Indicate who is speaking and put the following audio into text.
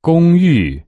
Speaker 1: 公寓。